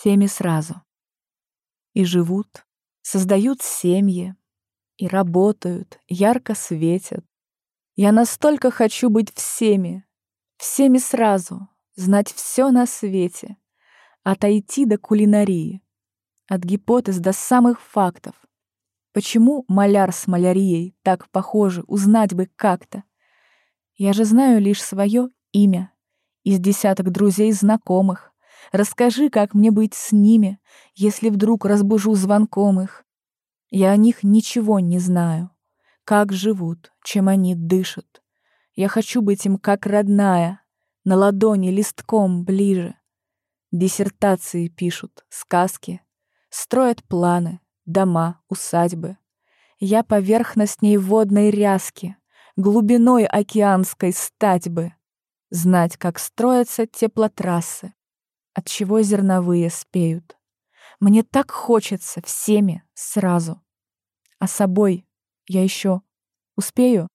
всеми сразу. И живут, создают семьи, и работают, ярко светят. Я настолько хочу быть всеми, всеми сразу, знать все на свете, отойти до кулинарии, от гипотез до самых фактов. Почему маляр с малярией так похожи, узнать бы как-то? Я же знаю лишь свое имя из десяток друзей знакомых. Расскажи, как мне быть с ними, если вдруг разбужу звонком их. Я о них ничего не знаю. Как живут, чем они дышат. Я хочу быть им как родная, на ладони листком ближе. Диссертации пишут, сказки, строят планы, дома, усадьбы. Я поверхностней водной ряски, глубиной океанской стать бы, знать, как строятся теплотрассы, от чего зерновые спеют. Мне так хочется всеми сразу. А собой я еще успею?